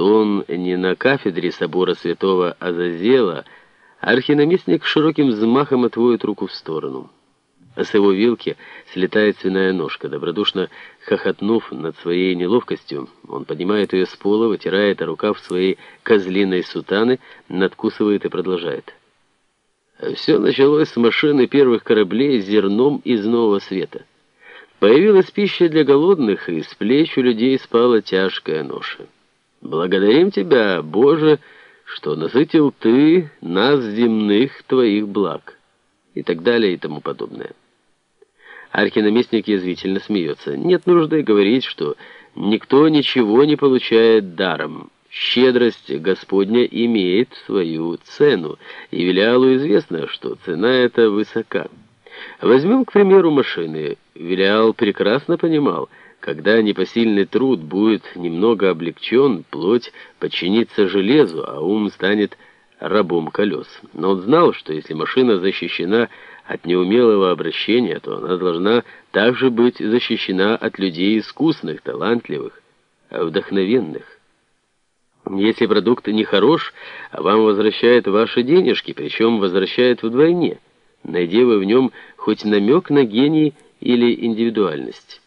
что он не на кафедре собора святого Азазела, архинаместник широким взмахом отводит руку в сторону. А с его вилки слетает свиная ножка. Добродушно хохотнув над своей неловкостью, он поднимает ее с пола, вытирает рукав своей козлиной сутаны, надкусывает и продолжает. Все началось с машины первых кораблей с зерном из нового света. Появилась пища для голодных, и с плеч у людей спала тяжкая ноша. Благодарим Тебя, Боже, что насытил Ты нас земных Твоих благ. И так далее и тому подобное. Архинаместник язвительно смеется. Нет нужды говорить, что никто ничего не получает даром. Щедрость Господня имеет свою цену, и Велиалу известно, что цена эта высока. Возьмем, к примеру, машины. Велиал прекрасно понимал, когда непосильный труд будет немного облегчен, плоть подчинится железу, а ум станет рабом колес. Но он знал, что если машина защищена от неумелого обращения, то она должна также быть защищена от людей искусных, талантливых, вдохновенных. Если продукт не хорош, вам возвращают ваши денежки, причем возвращают вдвойне. Найди вы в нем хоть намек на гений или индивидуальность.